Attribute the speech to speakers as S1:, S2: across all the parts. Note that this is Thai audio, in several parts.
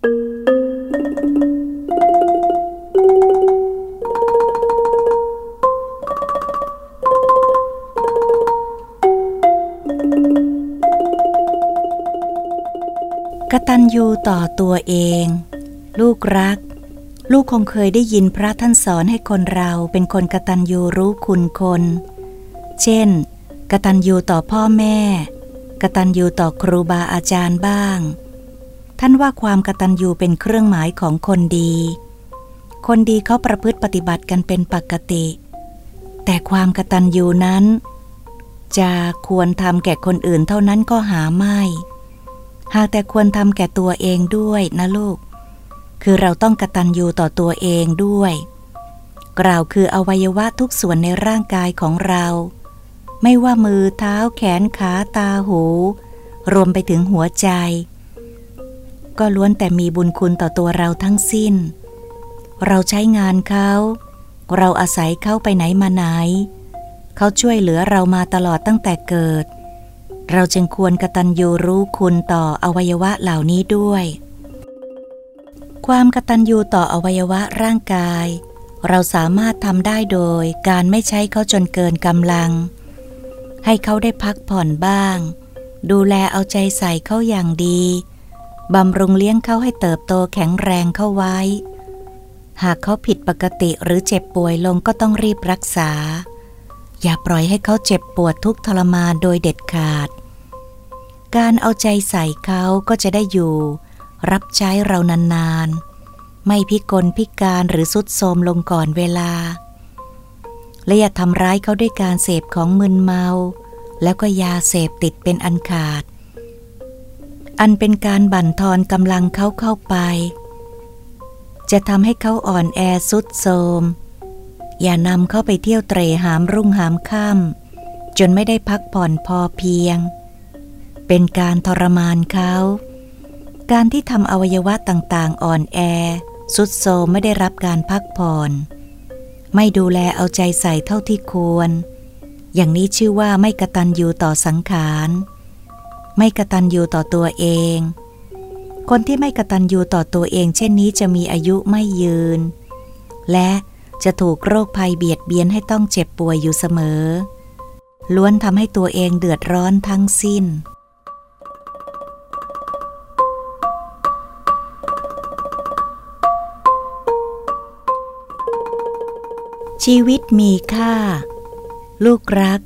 S1: กตัญญูต่อตัวเอง ลูกรัก ลูกคงเคยได้ยินพระท่านสอนให้คนเราเป็นคนกตัญญูรู้คุณคน เช่น กตัญญูต่อพ่อแม่ กตัญญูต่อครูบาอาจารย์บ้าง ท่านว่าความกตัญญูเป็นเครื่องหมายของคนดี คนดีเขาประพฤติปฏิบัติกันเป็นปกติ แต่ความกตัญญูนั้น จะควรทำแก่คนอื่นเท่านั้นก็หาไม่ หากแต่ควรทำแก่ตัวเองด้วยนะลูก คือเราต้องกตัญญูต่อตัวเองด้วย กล่าวคืออวัยวะทุกส่วนในร่างกายของเรา ไม่ว่ามือเท้าแขนขาตาหู รวมไปถึงหัวใจ ก็ล้วนแต่มีบุญคุณต่อตัวเราทั้งสิ้น เราใช้งานเขา เราอาศัยเขาไปไหนมาไหน เขาช่วยเหลือเรามาตลอดตั้งแต่เกิด เราจึงควรกตัญญูรู้คุณต่ออวัยวะเหล่านี้ด้วย ความกตัญญูต่ออวัยวะร่างกาย เราสามารถทำได้โดยการไม่ใช้เขาจนเกินกำลัง ให้เขาได้พักผ่อนบ้าง ดูแลเอาใจใส่เขาอย่างดี บำรุงเลี้ยงเขาให้เติบโตแข็งแรงเข้าไว้ หากเขาผิดปกติหรือเจ็บป่วยลงก็ต้องรีบรักษา อย่าปล่อยให้เขาเจ็บปวดทุกทรมานโดยเด็ดขาด การเอาใจใส่เขาก็จะได้อยู่ รับใช้เรานานๆ ไม่พิกลพิการหรือสุดโทมลงก่อนเวลา และอย่าทำร้ายเขาด้วยการเสพของมึนเมา แล้วก็ยาเสพติดเป็นอันขาด อันเป็นการบั่นทอนกำลังเขาเข้าไป จะทำให้เขาอ่อนแอสุดโทมอย่านำเขาไปเที่ยวเตรหามรุ่งหามค่ำจนไม่ได้พักผ่อนพอเพียง เป็นการทรมานเขา การที่ทำอวัยวะต่างๆ อ่อนแอ สุดโซไม่ได้รับการพักผ่อน ไม่ดูแลเอาใจใส่เท่าที่ควร อย่างนี้ชื่อว่าไม่กระตันอยู่ต่อสังขาร ไม่กระตันยูต่อตัวเอง คนที่ไม่กระตันยูต่อตัวเอง เช่นนี้จะมีอายุไม่ยืน และจะถูกโรคภัยเบียดเบียนให้ต้องเจ็บป่วยอยู่เสมอ ล้วนทำให้ตัวเองเดือดร้อนทั้งสิ้น ชีวิตมีค่า ลูกรัก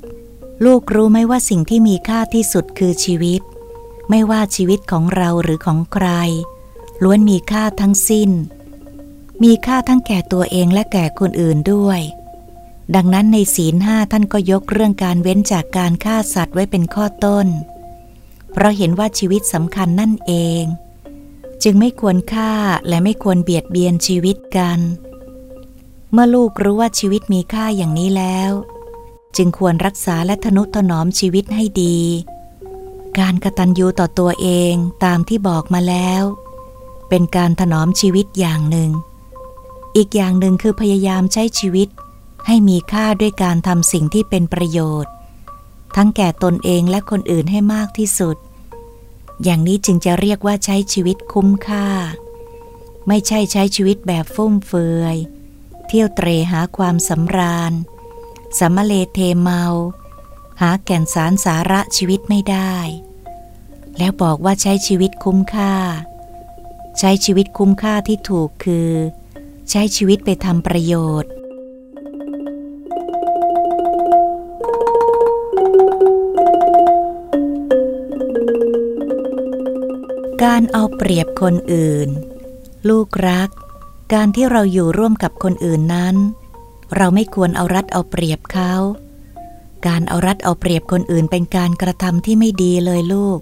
S1: ลูกรู้ไหมว่าสิ่งที่มีค่าที่สุดคือชีวิต ไม่ว่าชีวิตของเราหรือของใคร ล้วนมีค่าทั้งสิ้น มีค่าทั้งแก่ตัวเองและแก่คนอื่นด้วย ดังนั้นในศีลห้าท่านก็ยกเรื่องการเว้นจากการฆ่าสัตว์ไว้เป็นข้อต้น เพราะเห็นว่าชีวิตสำคัญนั่นเอง จึงไม่ควรฆ่าและไม่ควรเบียดเบียนชีวิตกัน เมื่อลูกรู้ว่าชีวิตมีค่าอย่างนี้แล้ว จึงควรรักษาและทนุถนอมชีวิตให้ดี การกระตันยูต่อตัวเองตามที่บอกมาแล้ว เป็นการถนอมชีวิตอย่างหนึ่ง อีกอย่างหนึ่งคือพยายามใช้ชีวิต ให้มีค่าด้วยการทำสิ่งที่เป็นประโยชน์ ทั้งแก่ตนเองและคนอื่นให้มากที่สุด อย่างนี้จึงจะเรียกว่าใช้ชีวิตคุ้มค่า ไม่ใช่ใช้ชีวิตแบบฟุ่มเฟือย เที่ยวเตรหาความสำราญ สัมเลเทเมา หาแก่นสารสาระชีวิตไม่ได้ แล้วบอกว่าใช้ชีวิตคุ้มค่า ใช้ชีวิตคุ้มค่าที่ถูกคือ ใช้ชีวิตไปทำประโยชน์ การเอาเปรียบคนอื่น ลูกรัก การที่เราอยู่ร่วมกับคนอื่นนั้น เราไม่ควรเอารัดเอาเปรียบเขา การเอารัดเอาเปรียบคนอื่นเป็นการกระทำที่ไม่ดีเลยลูก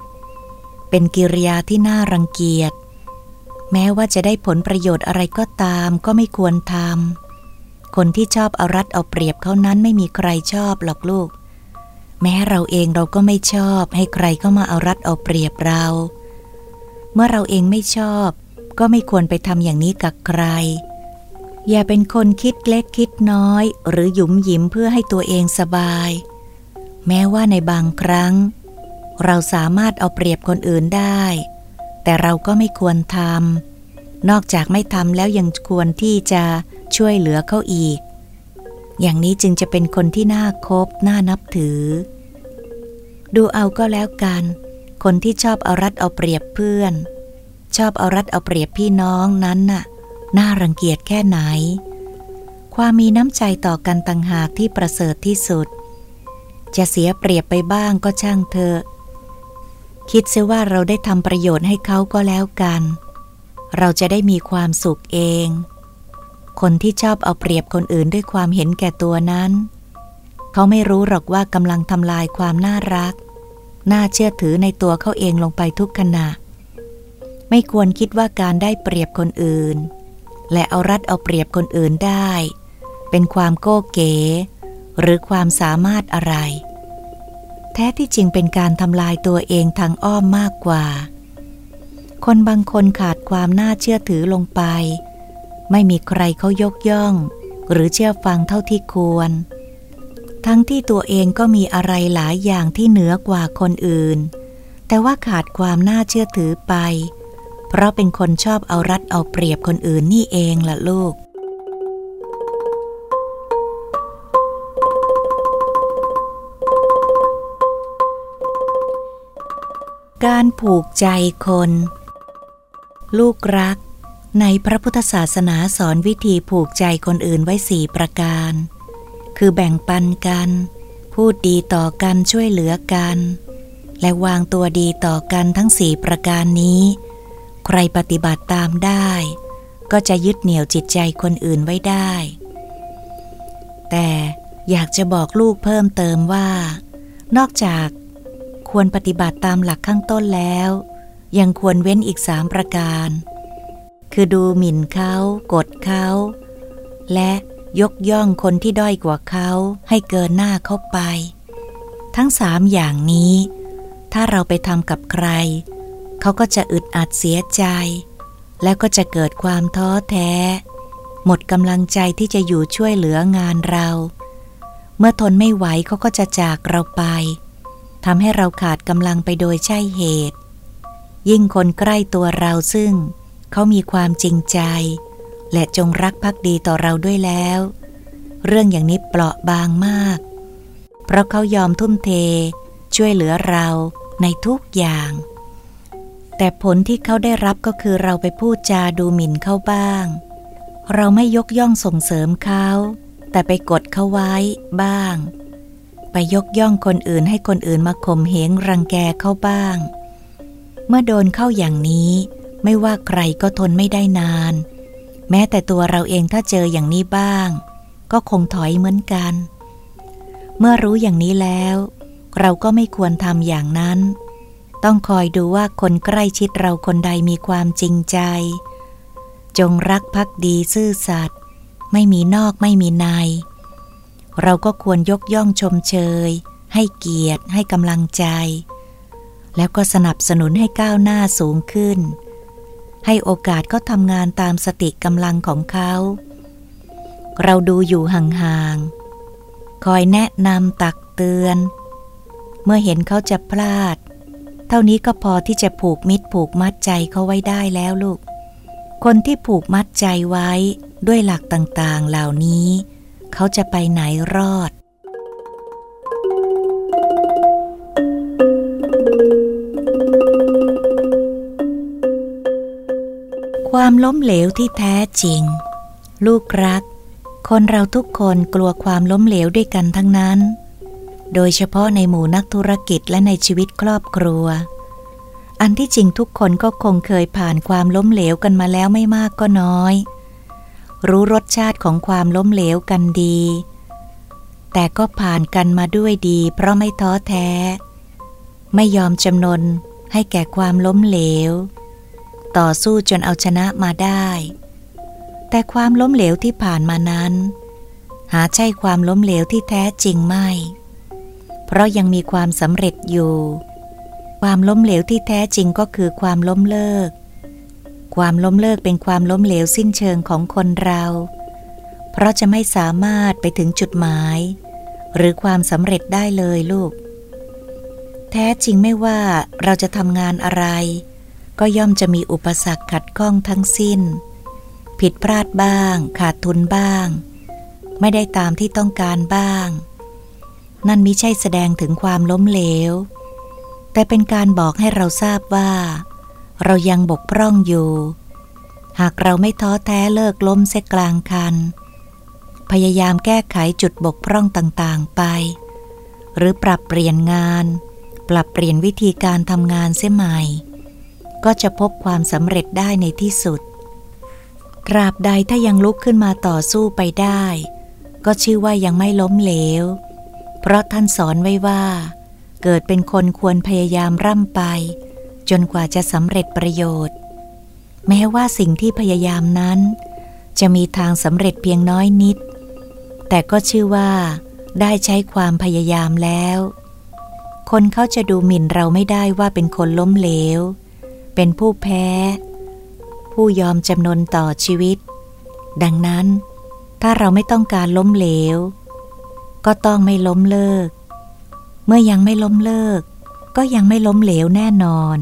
S1: เป็นกิริยาที่น่ารังเกียจ แม้ว่าจะได้ผลประโยชน์อะไรก็ตามก็ไม่ควรทำ คนที่ชอบเอารัดเอาเปรียบเขานั้นไม่มีใครชอบหรอกลูก แม้เราเองเราก็ไม่ชอบ ให้ใครเข้ามาเอารัดเอาเปรียบเรา เมื่อเราเองไม่ชอบ ก็ไม่ควรไปทำอย่างนี้กับใคร อย่าเป็นคนคิดเล็กคิดน้อย หรือหยุมหยิมเพื่อให้ตัวเองสบาย แม้ว่าในบางครั้ง เราสามารถเอาเปรียบคนอื่นได้ แต่เราก็ไม่ควรทำนอกจากไม่ทำแล้วยังควรที่จะช่วยเหลือเขาอีก อย่างนี้จึงจะเป็นคนที่น่าคบน่านับถือ ดูเอาก็แล้วกัน คนที่ชอบเอารัดเอาเปรียบเพื่อน ชอบเอารัดเอาเปรียบพี่น้องนั้นน่ะ น่ารังเกียจแค่ไหน ความมีน้ำใจต่อกันต่างหากที่ประเสริฐที่สุด จะเสียเปรียบไปบ้างก็ช่างเถอะคิดเสียว่าเราได้ทำประโยชน์ให้เขาก็แล้วกัน เราจะได้มีความสุขเอง คนที่ชอบเอาเปรียบคนอื่นด้วยความเห็นแก่ตัวนั้น เขาไม่รู้หรอกว่ากำลังทำลายความน่ารัก น่าเชื่อถือในตัวเขาเองลงไปทุกขณะ ไม่ควรคิดว่าการได้เปรียบคนอื่น และเอารัดเอาเปรียบคนอื่นได้ เป็นความโก้เก๋ หรือความสามารถอะไร แท้ที่จริงเป็นการทำลายตัวเองทางอ้อมมากกว่า คนบางคนขาดความน่าเชื่อถือลงไป ไม่มีใครเขายกย่อง หรือเชื่อฟังเท่าที่ควร ทั้งที่ตัวเองก็มีอะไรหลายอย่างที่เหนือกว่าคนอื่น แต่ว่าขาดความน่าเชื่อถือไป เพราะเป็นคนชอบเอารัดเอาเปรียบคนอื่นนี่เองล่ะลูก การผูกใจคน ลูกรัก ในพระพุทธศาสนาสอนวิธีผูกใจคนอื่นไว้สี่ประการ คือแบ่งปันกัน พูดดีต่อกันช่วยเหลือกัน และวางตัวดีต่อกันทั้งสี่ประการนี้ ใครปฏิบัติตามได้ ก็จะยึดเหนี่ยวจิตใจคนอื่นไว้ได้ แต่อยากจะบอกลูกเพิ่มเติมว่า นอกจากควรปฏิบัติตามหลักข้างต้นแล้ว ยังควรเว้นอีกสามประการ คือดูหมิ่นเขากดเขา และยกย่องคนที่ด้อยกว่าเขาให้เกินหน้าเขาไป ทั้งสามอย่างนี้ ถ้าเราไปทำกับใคร เขาก็จะอึดอัดเสียใจ แล้วก็จะเกิดความท้อแท้ หมดกำลังใจที่จะอยู่ช่วยเหลืองานเรา เมื่อทนไม่ไหวเขาก็จะจากเราไปทำให้เราขาดกำลังไปโดยใช่เหตุ ยิ่งคนใกล้ตัวเราซึ่ง เขามีความจริงใจ และจงรักภักดีต่อเราด้วยแล้ว เรื่องอย่างนี้เปราะบางมาก เพราะเขายอมทุ่มเท ช่วยเหลือเราในทุกอย่าง แต่ผลที่เขาได้รับก็คือเราไปพูดจาดูหมิ่นเขาบ้าง เราไม่ยกย่องส่งเสริมเขา แต่ไปกดเขาไว้บ้าง ไปยกย่องคนอื่นให้คนอื่นมาข่มเหงรังแกเขาบ้าง เมื่อโดนเข้าอย่างนี้ ไม่ว่าใครก็ทนไม่ได้นาน แม้แต่ตัวเราเองถ้าเจออย่างนี้บ้าง ก็คงถอยเหมือนกัน เมื่อรู้อย่างนี้แล้ว เราก็ไม่ควรทำอย่างนั้น ต้องคอยดูว่าคนใกล้ชิดเราคนใดมีความจริงใจ จงรักภักดีซื่อสัตย์ไม่มีนอกไม่มีใน เราก็ควรยกย่องชมเชย ให้เกียรติให้กำลังใจ แล้วก็สนับสนุนให้ก้าวหน้าสูงขึ้น ให้โอกาสเขาทำงานตามสติกำลังของเขา เราดูอยู่ห่างๆคอยแนะนำตักเตือน เมื่อเห็นเขาจะพลาด ท่านี้ก็พอที่จะผูกมิตรผูกมัดใจเขาไว้ได้แล้วลูก คนที่ผูกมัดใจไว้ด้วยหลักต่างๆ เหล่านี้ เขาจะไปไหนรอด ความล้มเหลวที่แท้จริง ลูกรัก คนเราทุกคนกลัวความล้มเหลวด้วยกันทั้งนั้น โดยเฉพาะในหมู่นักธุรกิจและในชีวิตครอบครัว อันที่จริงทุกคนก็คงเคยผ่านความล้มเหลวกันมาแล้วไม่มากก็น้อย รู้รสชาติของความล้มเหลวกันดี แต่ก็ผ่านกันมาด้วยดี เพราะไม่ท้อแท้ ไม่ยอมจำนนให้แก่ความล้มเหลว ต่อสู้จนเอาชนะมาได้ แต่ความล้มเหลวที่ผ่านมานั้น หาใช่ความล้มเหลวที่แท้จริงไม่ เพราะยังมีความสำเร็จอยู่ ความล้มเหลวที่แท้จริงก็คือความล้มเลิก ความล้มเลิกเป็นความล้มเหลวสิ้นเชิงของคนเรา เพราะจะไม่สามารถไปถึงจุดหมาย หรือความสำเร็จได้เลยลูก แท้จริงไม่ว่าเราจะทำงานอะไร ก็ย่อมจะมีอุปสรรคขัดข้องทั้งสิ้น ผิดพลาดบ้าง ขาดทุนบ้าง ไม่ได้ตามที่ต้องการบ้าง นั่นมิใช่แสดงถึงความล้มเหลว แต่เป็นการบอกให้เราทราบว่า เรายังบกพร่องอยู่ หากเราไม่ท้อแท้เลิกล้มเสกลางคัน พยายามแก้ไขจุดบกพร่องต่างๆไป หรือปรับเปลี่ยนงาน ปรับเปลี่ยนวิธีการทำงานเสียใหม่ ก็จะพบความสำเร็จได้ในที่สุด ตราบใดถ้ายังลุกขึ้นมาต่อสู้ไปได้ ก็ชื่อว่ายังไม่ล้มเหลว เพราะท่านสอนไว้ว่า เกิดเป็นคนควรพยายามร่ำไป จนกว่าจะสำเร็จประโยชน์ แม้ว่าสิ่งที่พยายามนั้น จะมีทางสำเร็จเพียงน้อยนิด แต่ก็ชื่อว่า ได้ใช้ความพยายามแล้ว คนเขาจะดูหมิ่นเราไม่ได้ว่าเป็นคนล้มเหลว เป็นผู้แพ้ ผู้ยอมจำนนต่อชีวิต ดังนั้น ถ้าเราไม่ต้องการล้มเหลว ก็ต้องไม่ล้มเลิก เมื่อยังไม่ล้มเลิก ก็ยังไม่ล้มเหลวแน่นอน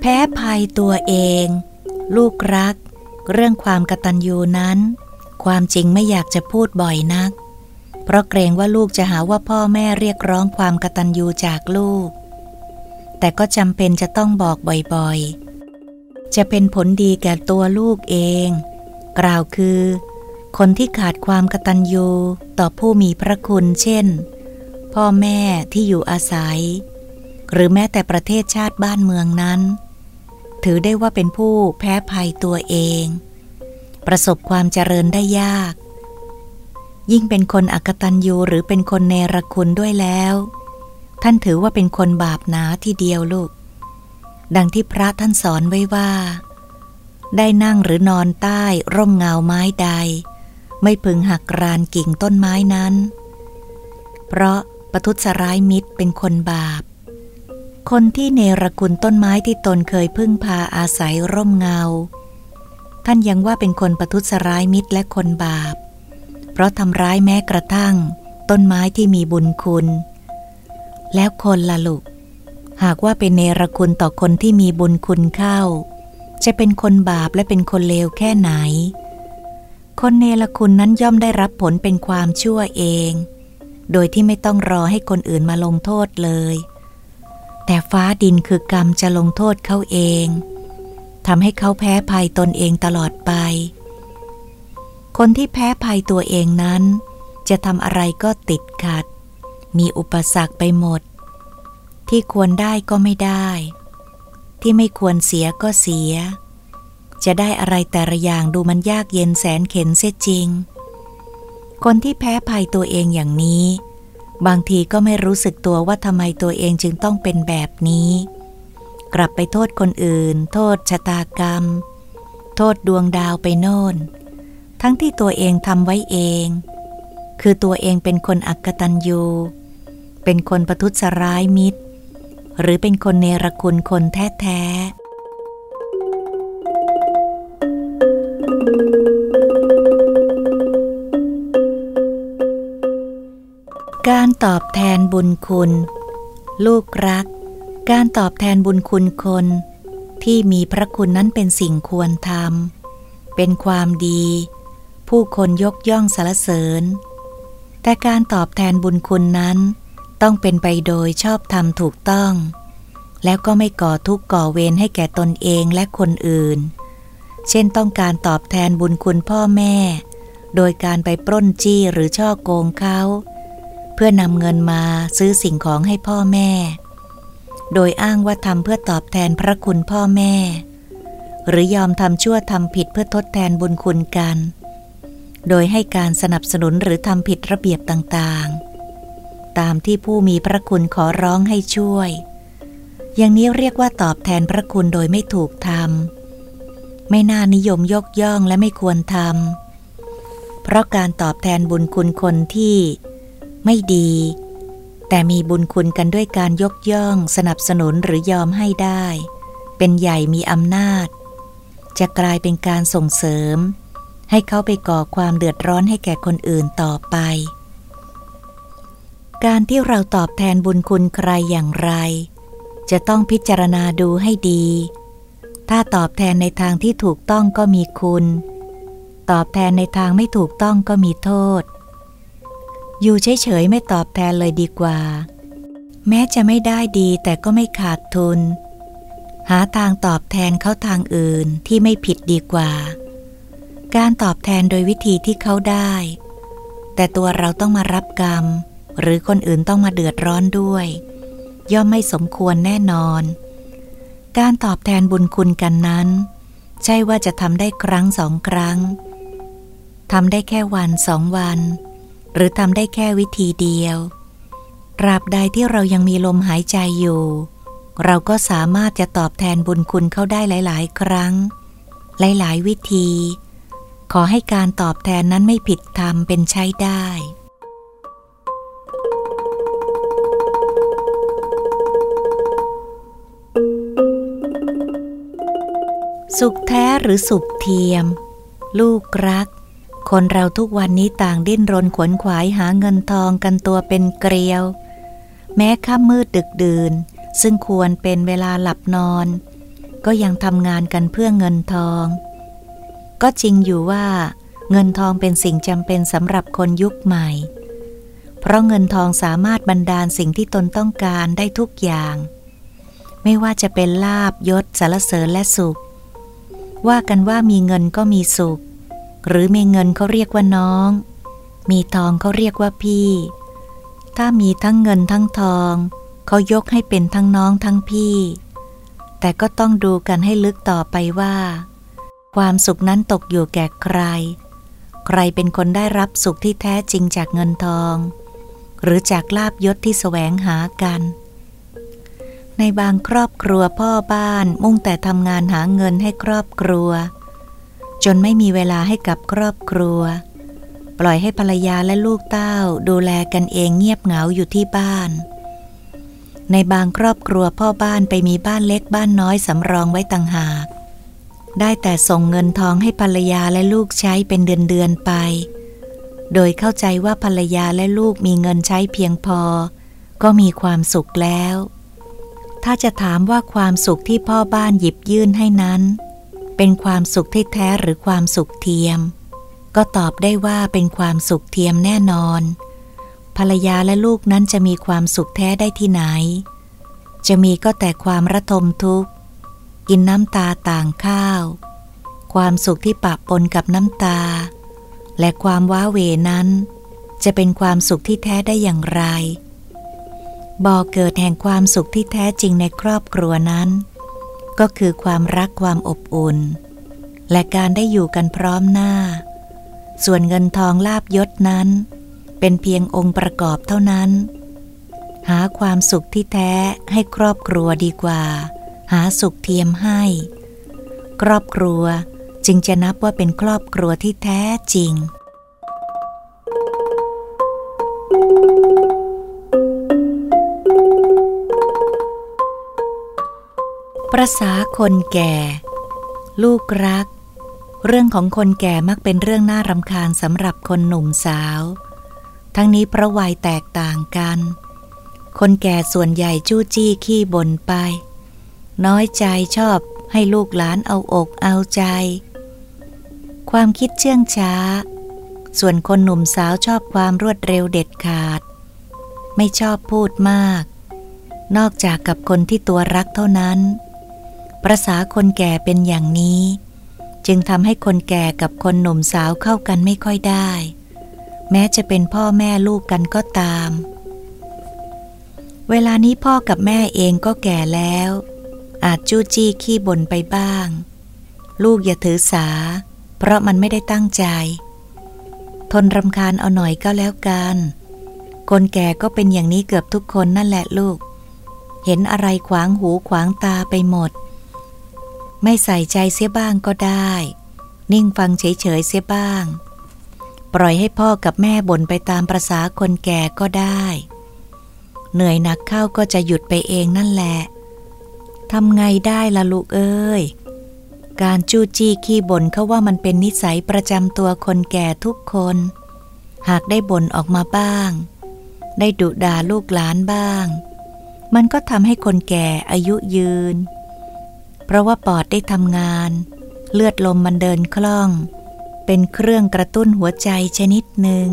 S1: แพ้ภัยตัวเอง ลูกรัก เรื่องความกตัญญูนั้น ความจริงไม่อยากจะพูดบ่อยนัก เพราะเกรงว่าลูกจะหาว่าพ่อแม่เรียกร้องความกตัญญูจากลูก แต่ก็จำเป็นจะต้องบอกบ่อยๆ จะเป็นผลดีแก่ตัวลูกเอง กล่าวคือ คนที่ขาดความกตัญญูต่อผู้มีพระคุณเช่น พ่อแม่ที่อยู่อาศัย หรือแม้แต่ประเทศชาติบ้านเมืองนั้น ถือได้ว่าเป็นผู้แพ้ภัยตัวเอง ประสบความเจริญได้ยาก ยิ่งเป็นคนอักตันยูหรือเป็นคนเนรคุณด้วยแล้ว ท่านถือว่าเป็นคนบาปหนาทีเดียวลูก ดังที่พระท่านสอนไว้ว่า ได้นั่งหรือนอนใต้ร่มเงาไม้ใด ไม่พึงหักรานกิ่งต้นไม้นั้น เพราะประทุษร้ายมิตรเป็นคนบาป คนที่เนรคุณต้นไม้ที่ตนเคยพึ่งพาอาศัยร่มเงา ท่านยังว่าเป็นคนประทุษร้ายมิตรและคนบาป เพราะทำร้ายแม้กระทั่ง ต้นไม้ที่มีบุญคุณ แล้วคนละลุกหากว่าเป็นเนรคุณต่อคนที่มีบุญคุณเข้า จะเป็นคนบาปและเป็นคนเลวแค่ไหน คนเนรคุณนั้นย่อมได้รับผลเป็นความชั่วเอง โดยที่ไม่ต้องรอให้คนอื่นมาลงโทษเลย แต่ฟ้าดินคือกรรมจะลงโทษเขาเองทำให้เขาแพ้ภัยตนเองตลอดไป คนที่แพ้ภัยตัวเองนั้น จะทำอะไรก็ติดขัด มีอุปสรรคไปหมด ที่ควรได้ก็ไม่ได้ ที่ไม่ควรเสียก็เสีย จะได้อะไรแต่ละอย่างดูมันยากเย็นแสนเข็นเสียจริง คนที่แพ้ภัยตัวเองอย่างนี้ บางทีก็ไม่รู้สึกตัวว่าทำไมตัวเองจึงต้องเป็นแบบนี้ กลับไปโทษคนอื่น โทษชะตากรรม โทษดวงดาวไปโน่น ทั้งที่ตัวเองทำไว้เองคือตัวเองเป็นคนอักตันยู เป็นคนประทุษร้ายมิตร หรือเป็นคนเนรคุณคนแท้แท้การตอบแทนบุญคุณ ลูกรัก การตอบแทนบุญคุณคน ที่มีพระคุณนั้นเป็นสิ่งควรทำเป็นความดี ผู้คนยกย่องสรรเสริญ แต่การตอบแทนบุญคุณนั้น ต้องเป็นไปโดยชอบธรรมถูกต้อง แล้วก็ไม่ก่อทุกข์ก่อเวรให้แก่ตนเองและคนอื่น เช่นต้องการตอบแทนบุญคุณพ่อแม่ โดยการไปปล้นจี้หรือช่อโกงเขาเพื่อนำเงินมาซื้อสิ่งของให้พ่อแม่ โดยอ้างว่าทำเพื่อตอบแทนพระคุณพ่อแม่ หรือยอมทำชั่วทำผิดเพื่อทดแทนบุญคุณกัน โดยให้การสนับสนุนหรือทำผิดระเบียบต่างๆ ตามที่ผู้มีพระคุณขอร้องให้ช่วย อย่างนี้เรียกว่าตอบแทนพระคุณโดยไม่ถูกทำไม่น่านิยมยกย่องและไม่ควรทำเพราะการตอบแทนบุญคุณคนที่ไม่ดี แต่มีบุญคุณกันด้วยการยกย่องสนับสนุนหรือยอมให้ได้ เป็นใหญ่มีอำนาจ จะกลายเป็นการส่งเสริม ให้เขาไปก่อความเดือดร้อนให้แก่คนอื่นต่อไป การที่เราตอบแทนบุญคุณใครอย่างไร จะต้องพิจารณาดูให้ดี ถ้าตอบแทนในทางที่ถูกต้องก็มีคุณ ตอบแทนในทางไม่ถูกต้องก็มีโทษ อยู่เฉยๆไม่ตอบแทนเลยดีกว่า แม้จะไม่ได้ดีแต่ก็ไม่ขาดทุน หาทางตอบแทนเขาทางอื่นที่ไม่ผิดดีกว่า การตอบแทนโดยวิธีที่เขาได้ แต่ตัวเราต้องมารับกรรม หรือคนอื่นต้องมาเดือดร้อนด้วย ย่อมไม่สมควรแน่นอน การตอบแทนบุญคุณกันนั้น ใช่ว่าจะทำได้ครั้งสองครั้งทำได้แค่วันสองวัน หรือทำได้แค่วิธีเดียวตราบใดที่เรายังมีลมหายใจอยู่ เราก็สามารถจะตอบแทนบุญคุณเขาได้หลาย ๆ ครั้ง หลาย ๆ วิธี ขอให้การตอบแทนนั้นไม่ผิดธรรมเป็นใช้ได้ สุขแท้หรือสุขเทียม ลูกรัก คนเราทุกวันนี้ต่างดิ้นรนขวนขวายหาเงินทองกันตัวเป็นเกลียว แม้ค่ำมืดดึกดื่น ซึ่งควรเป็นเวลาหลับนอน ก็ยังทำงานกันเพื่อเงินทอง ก็จริงอยู่ว่า เงินทองเป็นสิ่งจำเป็นสำหรับคนยุคใหม่ เพราะเงินทองสามารถบรรดาลสิ่งที่ตนต้องการได้ทุกอย่าง ไม่ว่าจะเป็นลาบยศสารเสริญและสุข ว่ากันว่ามีเงินก็มีสุข หรือมีเงินเขาเรียกว่าน้อง มีทองเขาเรียกว่าพี่ ถ้ามีทั้งเงินทั้งทองเขายกให้เป็นทั้งน้องทั้งพี่ แต่ก็ต้องดูกันให้ลึกต่อไปว่า ความสุขนั้นตกอยู่แก่ใคร ใครเป็นคนได้รับสุขที่แท้จริงจากเงินทอง หรือจากลาบยศที่แสวงหากัน ในบางครอบครัวพ่อบ้านมุ่งแต่ทำงานหาเงินให้ครอบครัว จนไม่มีเวลาให้กับครอบครัว ปล่อยให้ภรรยาและลูกเต้าดูแลกันเองเงียบเหงาอยู่ที่บ้าน ในบางครอบครัวพ่อบ้านไปมีบ้านเล็กบ้านน้อยสำรองไว้ต่างหาก ได้แต่ส่งเงินทองให้ภรรยาและลูกใช้เป็นเดือนๆไป โดยเข้าใจว่าภรรยาและลูกมีเงินใช้เพียงพอ ก็มีความสุขแล้ว ถ้าจะถามว่าความสุขที่พ่อบ้านหยิบยื่นให้นั้น เป็นความสุขที่แท้หรือความสุขเทียม ก็ตอบได้ว่าเป็นความสุขเทียมแน่นอน ภรรยาและลูกนั้นจะมีความสุขแท้ได้ที่ไหน จะมีก็แต่ความระทมทุกข์ กินน้ำตาต่างข้าว ความสุขที่ปะปนกับน้ำตา และความว้าเวนั้น จะเป็นความสุขที่แท้ได้อย่างไร บ่อเกิดแห่งความสุขที่แท้จริงในครอบครัวนั้น ก็คือความรักความอบอุ่น และการได้อยู่กันพร้อมหน้า ส่วนเงินทองลาบยศนั้น เป็นเพียงองค์ประกอบเท่านั้น หาความสุขที่แท้ให้ครอบครัวดีกว่า หาสุขเทียมให้ ครอบครัวจึงจะนับว่าเป็นครอบครัวที่แท้จริง ประษาคนแก่ ลูกรัก เรื่องของคนแก่มักเป็นเรื่องน่ารำคาญสำหรับคนหนุ่มสาว ทั้งนี้เพราะวัยแตกต่างกัน คนแก่ส่วนใหญ่จู้จี้ขี้บ่นไป น้อยใจชอบให้ลูกหลานเอาอกเอาใจ ความคิดเชื่องช้า ส่วนคนหนุ่มสาวชอบความรวดเร็วเด็ดขาด ไม่ชอบพูดมาก นอกจากกับคนที่ตัวรักเท่านั้น ประษาคนแก่เป็นอย่างนี้ จึงทำให้คนแก่กับคนหนุ่มสาวเข้ากันไม่ค่อยได้ แม้จะเป็นพ่อแม่ลูกกันก็ตาม เวลานี้พ่อกับแม่เองก็แก่แล้ว อาจจู้จี้ขี้บ่นไปบ้าง ลูกอย่าถือสา เพราะมันไม่ได้ตั้งใจ ทนรำคาญเอาหน่อยก็แล้วกันคนแก่ก็เป็นอย่างนี้เกือบทุกคนนั่นแหละลูก เห็นอะไรขวางหูขวางตาไปหมด ไม่ใส่ใจเสียบ้างก็ได้ นิ่งฟังเฉยๆเสียบ้าง ปล่อยให้พ่อกับแม่บ่นไปตามประษาคนแก่ก็ได้ เหนื่อยหนักเข้าก็จะหยุดไปเองนั่นแหละทำไงได้ล่ะลูกเอ้ย การจู้จี้ขี้บ่นเขาว่ามันเป็นนิสัยประจำตัวคนแก่ทุกคน หากได้บ่นออกมาบ้าง ได้ดุด่าลูกหลานบ้าง มันก็ทำให้คนแก่อายุยืน เพราะว่าปอดได้ทำงาน เลือดลมมันเดินคล่อง เป็นเครื่องกระตุ้นหัวใจชนิดหนึ่ง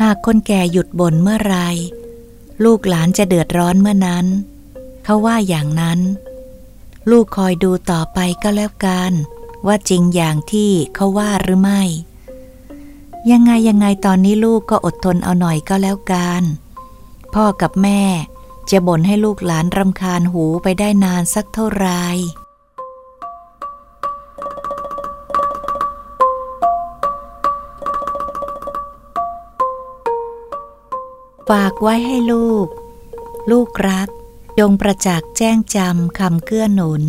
S1: หากคนแก่หยุดบ่นเมื่อไร ลูกหลานจะเดือดร้อนเมื่อนั้น เขาว่าอย่างนั้น ลูกคอยดูต่อไปก็แล้วกัน ว่าจริงอย่างที่เขาว่าหรือไม่ ยังไงยังไงตอนนี้ลูกก็อดทนเอาหน่อยก็แล้วกัน พ่อกับแม่ จะบ่นให้ลูกหลานรำคาญหูไปได้นานสักเท่าไรฝากไว้ให้ลูก ลูกรัก จงประจักษ์แจ้งจำคำเกื้อหนุน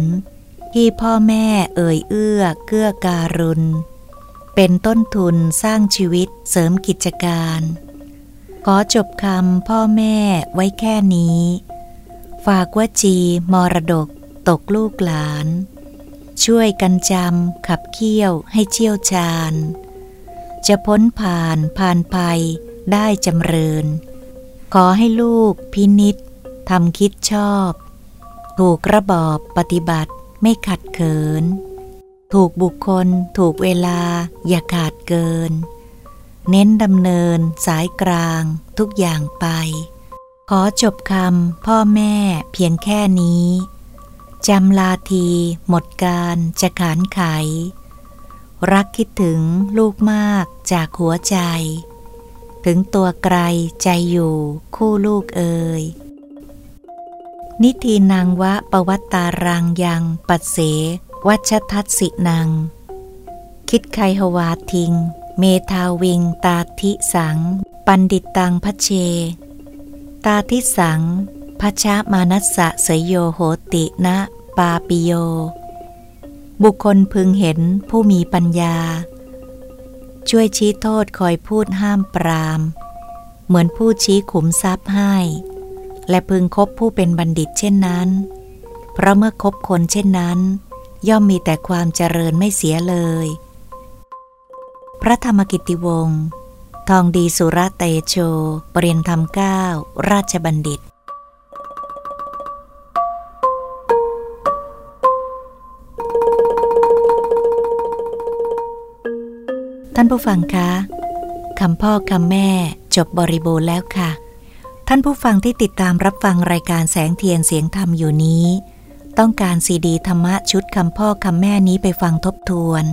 S1: ที่พ่อแม่เอ่ยเอื้อเกื้อการุณ เป็นต้นทุนสร้างชีวิตเสริมกิจการ ขอจบคำพ่อแม่ไว้แค่นี้ ฝากว่าจีมรดกตกลูกหลาน ช่วยกันจำขับเคี่ยวให้เชี่ยวชาญ จะพ้นผ่านผ่านไปได้จำเริญ ขอให้ลูกพินิษทำคิดชอบ ถูกระบอบปฏิบัติไม่ขัดเขิน ถูกบุคคล ถูกเวลาอย่าขาดเกิน เน้นดำเนิน สายกลาง ทุกอย่างไป ขอจบคำพ่อแม่เพียงแค่นี้จำลาที หมดการจะขานไข รักคิดถึงลูกมากจากหัวใจ ถึงตัวไกลใจอยู่คู่ลูกเอ่ยนิทีนางวะปวัตตารังยังปัดเส วัชทัตสินังคิดไคหวาทิง เมทาวิงตาทิสัง ปันดิตตังพระเช ตาทิสังพชะมานัสสะสยโยโหตินะปาปิโย บุคคลพึงเห็นผู้มีปัญญา ช่วยชี้โทษคอยพูดห้ามปราม เหมือนผู้ชี้ขุมทรัพย์ให้ และพึงคบผู้เป็นบัณฑิตเช่นนั้น เพราะเมื่อคบคนเช่นนั้น ย่อมมีแต่ความเจริญไม่เสียเลย พระธรรมกิติวงศ์ทองดีสุรเตโชปรริยนธรรมเก้าราชบัณฑิต ท่านผู้ฟังคะคำพ่อคำแม่จบบริบูรณ์แล้วค่ะ ท่านผู้ฟังที่ติดตามรับฟังรายการแสงเทียนเสียงธรรมอยู่นี้ ต้องการซีดีธรรมะชุดคำพ่อคำแม่นี้ไปฟังทบทวน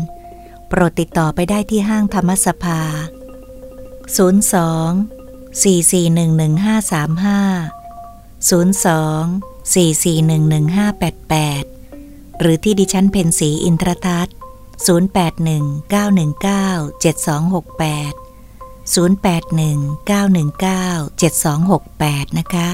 S1: โปรดติดต่อไปได้ที่ห้างธรรมสภา 02 4411535 02 4411588 หรือที่ดิฉันเพนสีอินทรทัศน์ 0819197268 0819197268 นะคะ